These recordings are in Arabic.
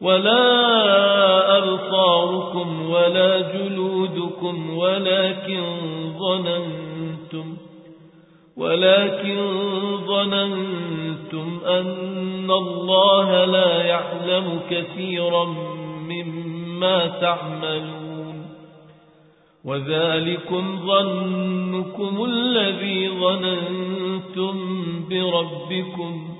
ولا أبصاركم ولا جلودكم ولكن ظننتم ولكن ظننتم أن الله لا يعلم كثيرا مما تعملون وذلكم ظنكم الذي ظننتم بربكم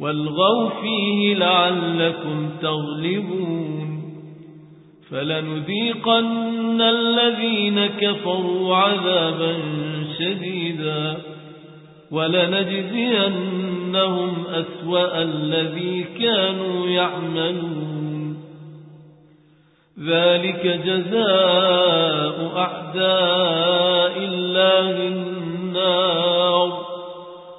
والغوا فيه لعلكم تغلبون فلنذيقن الذين كفروا عذابا شديدا ولنجزينهم أسوأ الذي كانوا يعملون ذلك جزاء أعداء الله النار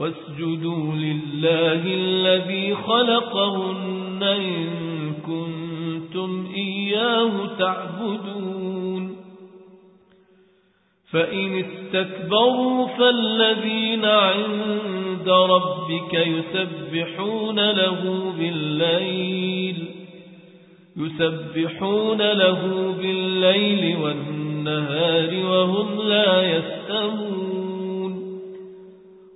واسجدوا لله الذي خلقهن إن كنتم إياه تعبدون. فإن استكبروا فالذين عند ربك يسبحون له بالليل يسبحون له بالليل والنهار وهم لا يسأمون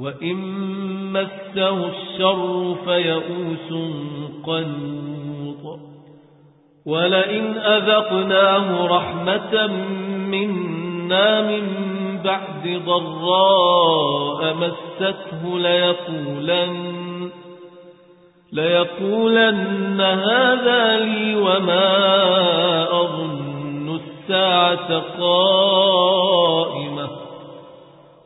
وإن مسه الشر فيئوس قنوط ولئن أذقناه رحمة منا من بعد ضراء مسته ليقولن ليقولن هذا لي وما أظن الساعة قائمة.